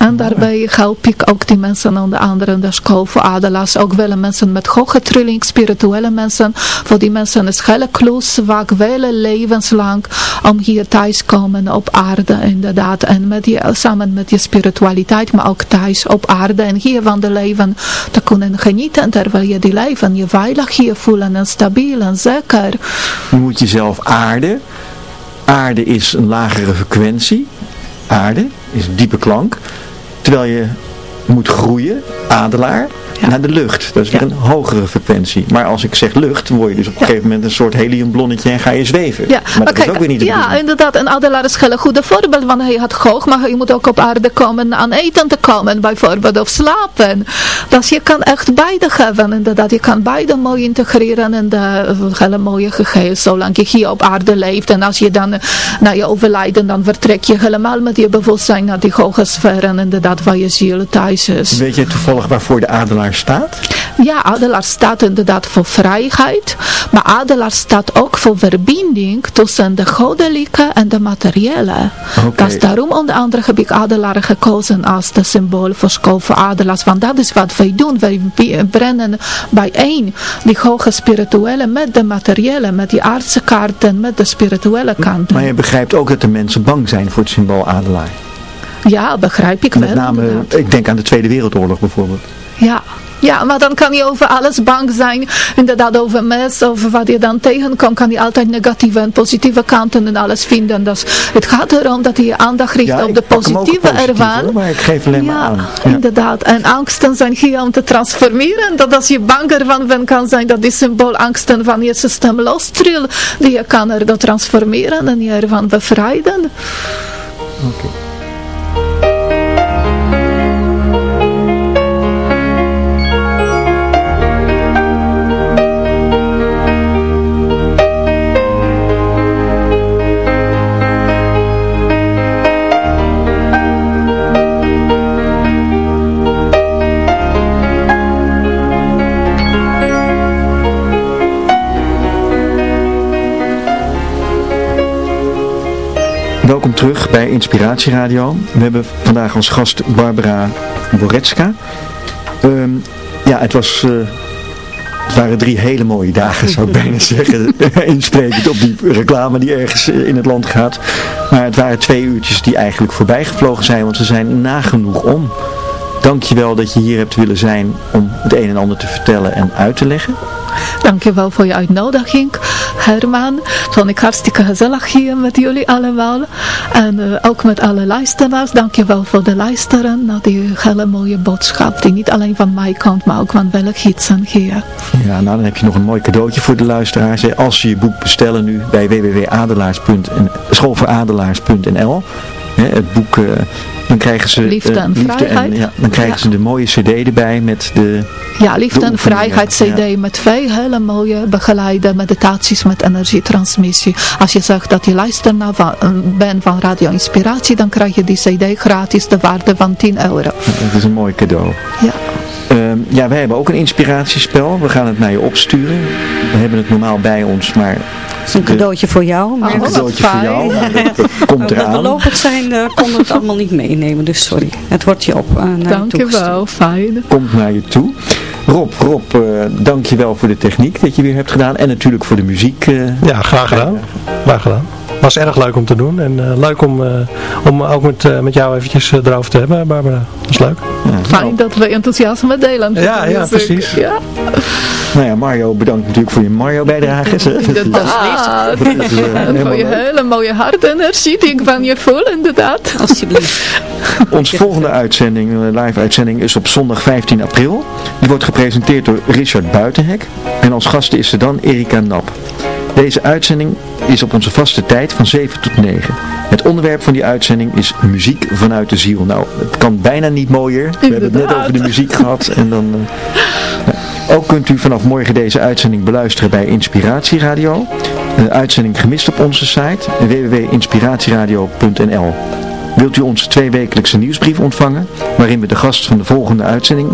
En daarbij help ik ook die mensen aan de andere de school voor adelaars. Ook wel mensen met hoge trilling, spirituele mensen. Voor die mensen is hele kloos, vaak wel levenslang om hier thuis komen op aarde inderdaad. En met die, samen met je spiritualiteit, maar ook thuis op aarde. En hier van de leven te kunnen genieten. Terwijl je die leven je veilig hier voelen en stabiel en zeker. Je moet jezelf aarden. Aarde is een lagere frequentie. Aarde is diepe klank. Terwijl je moet groeien, adelaar, naar de lucht. Dat is weer een hogere frequentie. Maar als ik zeg lucht, word je dus op een gegeven moment een soort heliumblonnetje en ga je zweven. Ja, maar, dat is ook weer niet de Ja, inderdaad. En adelaar is een goede voorbeeld, want hij had hoog, maar je moet ook op aarde komen aan eten te komen, bijvoorbeeld, of slapen. Dus je kan echt beide hebben, inderdaad. Je kan beide mooi integreren in de hele mooie geheel, zolang je hier op aarde leeft. En als je dan uh, na je overlijden, dan vertrek je helemaal met je bewustzijn naar die hoge sferen, inderdaad, waar je ziel thuis is. Weet je toevallig waarvoor de adelaar staat? Ja, adelaar staat inderdaad voor vrijheid. Maar adelaar staat ook voor verbinding tussen de goddelijke en de materiële. Okay. Dus daarom onder andere heb ik adelaar gekozen als de symbool voor school voor adelaars. Want dat is wat wij doen. Wij brengen bijeen die hoge spirituele met de materiële, met die aardse kaarten, met de spirituele kant. Maar je begrijpt ook dat de mensen bang zijn voor het symbool adelaar. Ja, begrijp ik wel. Met name, ik denk aan de Tweede Wereldoorlog bijvoorbeeld. Ja, ja, maar dan kan je over alles bang zijn. Inderdaad, over mensen, over wat je dan tegenkomt, kan je altijd negatieve en positieve kanten en alles vinden. Dus het gaat erom dat je aandacht richt op de positieve ervan. maar ik geef alleen maar aan. Ja, inderdaad. En angsten zijn hier om te transformeren. Dat als je bang ervan bent, kan zijn dat die symbool angsten van je systeem lostrillen. Die je kan er dan transformeren en je ervan bevrijden. Oké. Welkom terug bij Inspiratie Radio. We hebben vandaag als gast Barbara Boretska. Ehm, ja, het was... Uh, het waren drie hele mooie dagen, zou ik bijna zeggen. Insprekend op die reclame die ergens in het land gaat. Maar het waren twee uurtjes die eigenlijk voorbij gevlogen zijn, want ze zijn nagenoeg om. Dankjewel dat je hier hebt willen zijn om het een en ander te vertellen en uit te leggen. Dankjewel voor je uitnodiging, Herman. Vond ik hartstikke gezellig hier met jullie allemaal. En uh, ook met alle luisteraars. Dankjewel voor de luisteren naar die hele mooie boodschap. Die niet alleen van mij komt, maar ook van welk gidsen hier. Ja, nou dan heb je nog een mooi cadeautje voor de luisteraars. Als ze je boek bestellen nu bij www.adelaars.schoolvooradelaars.nl Het boek... Uh, dan krijgen ze, liefde en vrijheid. ja, dan krijgen ze de mooie cd erbij met de... Ja, liefde en vrijheid cd met veel hele mooie begeleide meditaties met energietransmissie. Als je zegt dat je luistert naar van, bent van Radio Inspiratie, dan krijg je die cd gratis de waarde van 10 euro. dat is een mooi cadeau. Ja. Ehm, ja, wij hebben ook een inspiratiespel. We gaan het naar je opsturen. We hebben het normaal bij ons, maar... Het is een cadeautje voor jou. Maar een cadeautje voor jou, dat, komt eraan. we lopend zijn, uh, konden we het allemaal niet meenemen, dus sorry. Het wordt je op uh, naar Dank je wel, fijn. Komt naar je toe. Rob, Rob, uh, dank je wel voor de techniek dat je weer hebt gedaan. En natuurlijk voor de muziek. ja, graag gedaan. Graag gedaan was erg leuk om te doen. En uh, leuk om, uh, om ook met, uh, met jou eventjes erover te hebben, Barbara. Dat is leuk. Ja, Fijn dat we enthousiasme delen. Ja, ja, precies. Ja. Nou ja, Mario, bedankt natuurlijk voor je Mario-bijdrage. Inderdaad. en voor je hele mooie hartenergie die ik van je voel, inderdaad. Alsjeblieft. Ons volgende uitzending, live-uitzending, is op zondag 15 april. Die wordt gepresenteerd door Richard Buitenhek. En als gasten is er dan Erika Nap. Deze uitzending is op onze vaste tijd van 7 tot 9. Het onderwerp van die uitzending is muziek vanuit de ziel. Nou, het kan bijna niet mooier. We hebben het net over de muziek gehad. En dan, uh, ook kunt u vanaf morgen deze uitzending beluisteren bij Inspiratieradio. Een uitzending gemist op onze site www.inspiratieradio.nl Wilt u onze tweewekelijkse nieuwsbrief ontvangen, waarin we de gast van de volgende uitzending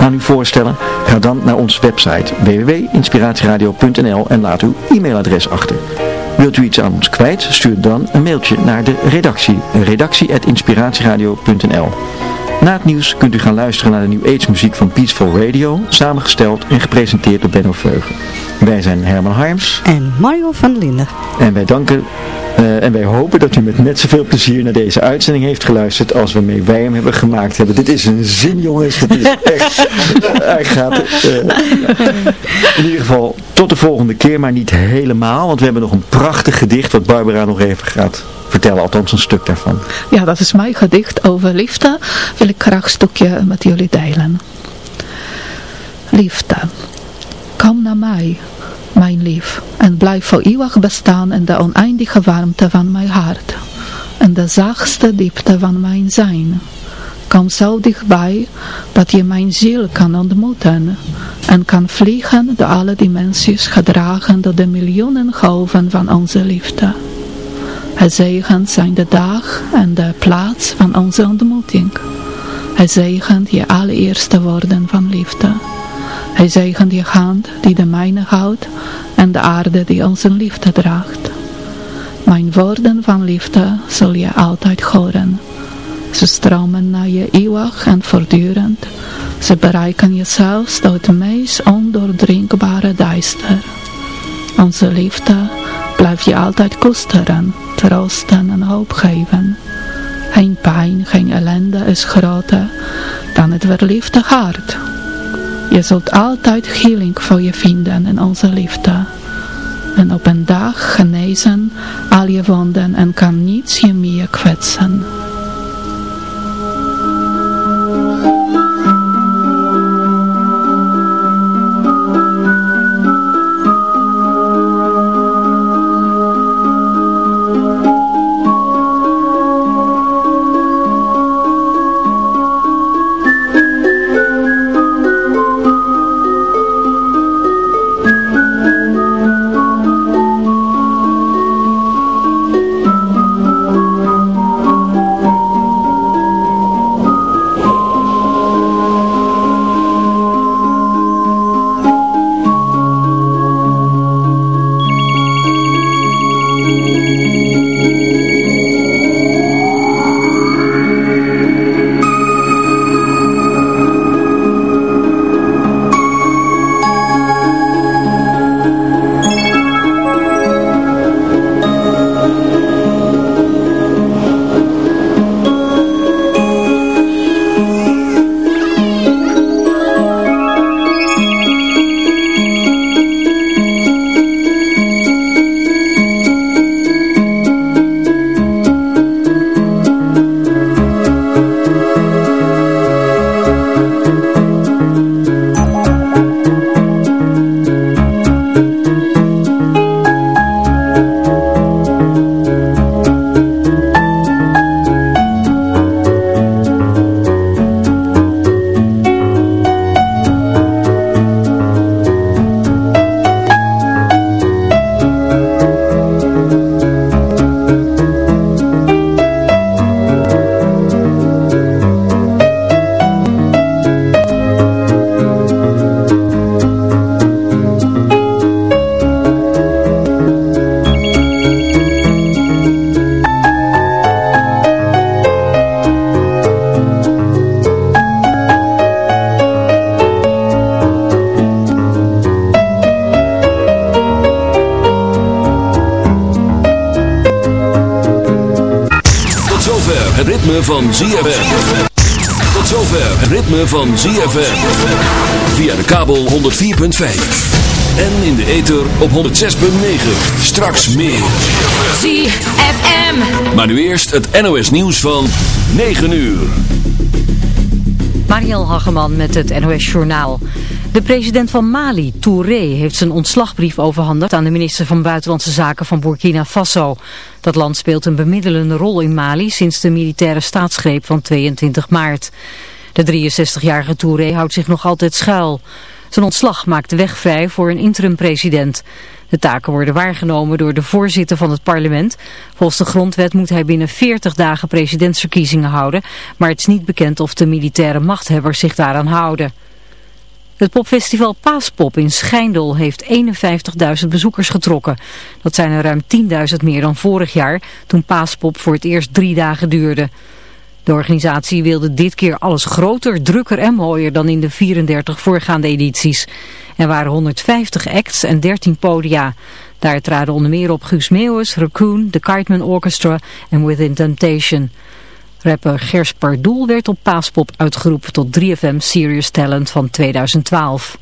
aan u voorstellen? Ga dan naar onze website www.inspiratieradio.nl en laat uw e-mailadres achter. Wilt u iets aan ons kwijt? Stuur dan een mailtje naar de redactie, redactie.inspiratieradio.nl Na het nieuws kunt u gaan luisteren naar de New Age muziek van Peaceful Radio, samengesteld en gepresenteerd door Benno Veugen. Wij zijn Herman Harms en Mario van Linden. En wij danken uh, en wij hopen dat u met net zoveel plezier naar deze uitzending heeft geluisterd als waarmee wij hem hebben gemaakt hebben. Dit is een zin jongens, het is echt, hij gaat, uh, in ieder geval tot de volgende keer, maar niet helemaal, want we hebben nog een prachtig gedicht wat Barbara nog even gaat vertellen, althans een stuk daarvan. Ja, dat is mijn gedicht over liefde, wil ik graag een stukje met jullie delen. Liefde, kom naar mij mijn lief, en blijf voor eeuwig bestaan in de oneindige warmte van mijn hart, en de zachtste diepte van mijn zijn. Kom zo dichtbij, dat je mijn ziel kan ontmoeten, en kan vliegen door alle dimensies, gedragen door de miljoenen golven van onze liefde. Het zegent zijn de dag en de plaats van onze ontmoeting. Hij zegent je allereerste woorden van liefde. Hij zegent je hand die de mijne houdt en de aarde die onze liefde draagt. Mijn woorden van liefde zul je altijd horen. Ze stromen naar je eeuwig en voortdurend. Ze bereiken je zelfs door het meest ondoordringbare duister. Onze liefde blijft je altijd koesteren, troosten en hoop geven. Geen pijn, geen ellende is groter dan het verliefde hart je zult altijd healing voor je vinden in onze liefde. En op een dag genezen al je wonden en kan niets je meer kwetsen. Van ZFM. Tot zover het ritme van ZFM. Via de kabel 104.5. En in de ether op 106.9. Straks meer. ZFM. Maar nu eerst het NOS nieuws van 9 uur. Mariel Hageman met het NOS Journaal. De president van Mali, Touré, heeft zijn ontslagbrief overhandigd aan de minister van Buitenlandse Zaken van Burkina Faso. Dat land speelt een bemiddelende rol in Mali sinds de militaire staatsgreep van 22 maart. De 63-jarige Touré houdt zich nog altijd schuil. Zijn ontslag maakt de weg vrij voor een interim-president. De taken worden waargenomen door de voorzitter van het parlement. Volgens de grondwet moet hij binnen 40 dagen presidentsverkiezingen houden, maar het is niet bekend of de militaire machthebbers zich daaraan houden. Het popfestival Paaspop in Schijndel heeft 51.000 bezoekers getrokken. Dat zijn er ruim 10.000 meer dan vorig jaar, toen Paaspop voor het eerst drie dagen duurde. De organisatie wilde dit keer alles groter, drukker en mooier dan in de 34 voorgaande edities. Er waren 150 acts en 13 podia. Daar traden onder meer op Guus Meeuwis, Raccoon, The Cartman Orchestra en Within Temptation. Rapper Gers Pardoel werd op Paaspop uitgeroepen tot 3FM Serious Talent van 2012.